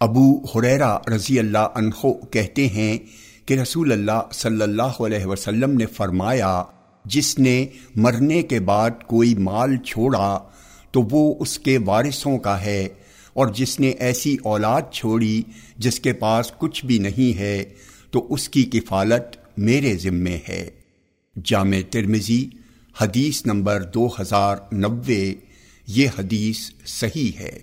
ابو حریرا رضی اللہ عنہ کہتے ہیں کہ رسول اللہ صلی اللہ علیہ وسلم نے فرمایا، جس نے مرنے کے بعد کوئی مال چھوڑا تو وہ اس کے وارثوں کا ہے، اور جس نے ایسی اولاد چھوڑی جس کے پاس کچھ بھی نہیں ہے تو اس کی کفالت میرے ذمے ہے۔ جامع ترمزی حدیث نمبر دو ہزار نوے، یہ حدیث صحیح ہے۔